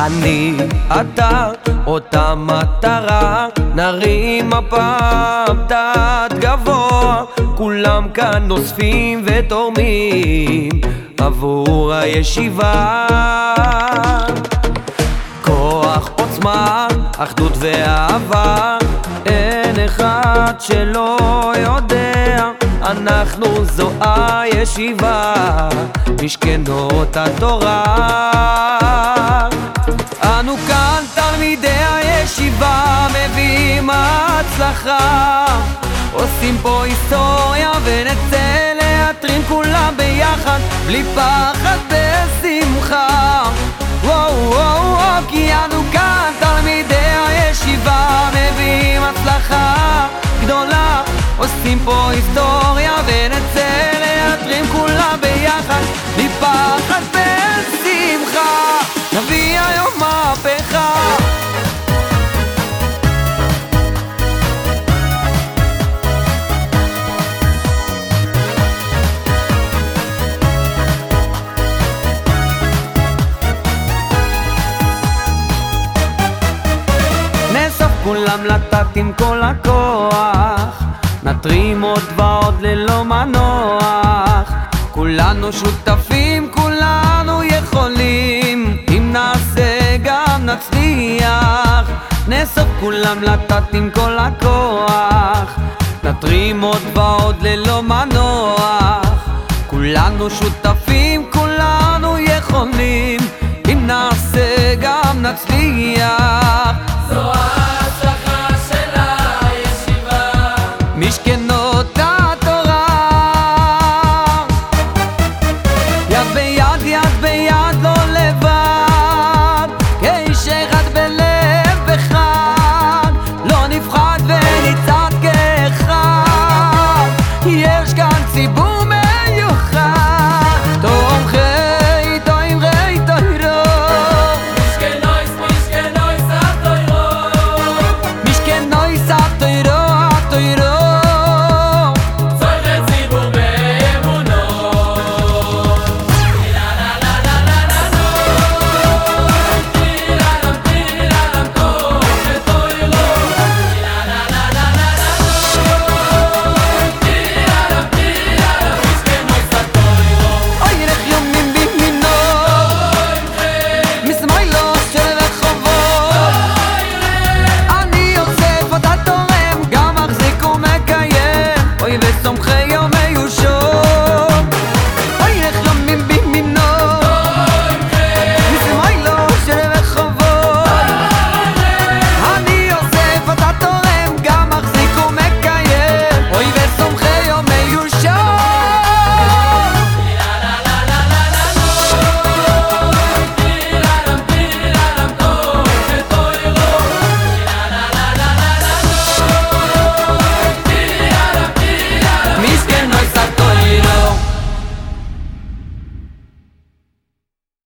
אני, אתה, אותה מטרה, נרים הפעם תת גבוה, כולם כאן אוספים ותורמים עבור הישיבה. עוצמה, אחדות ואהבה, אין אחד שלא יודע, אנחנו זו הישיבה, משכנות התורה. אנו כאן תלמידי הישיבה מביאים הצלחה עושים פה היסטוריה ונצא להתרים כולם ביחד בלי פחד בשמחה כולם לטאת עם כל הכוח. נתרים עוד ועוד ללא מנוח. כולנו שותפים, כולנו יכולים. אם נעשה גם נצליח. נאסוף כולם לטאת עם כל הכוח. נתרים עוד ועוד ללא מנוח. כולנו שותפים, כולנו יכולים. אם נעשה גם נצליח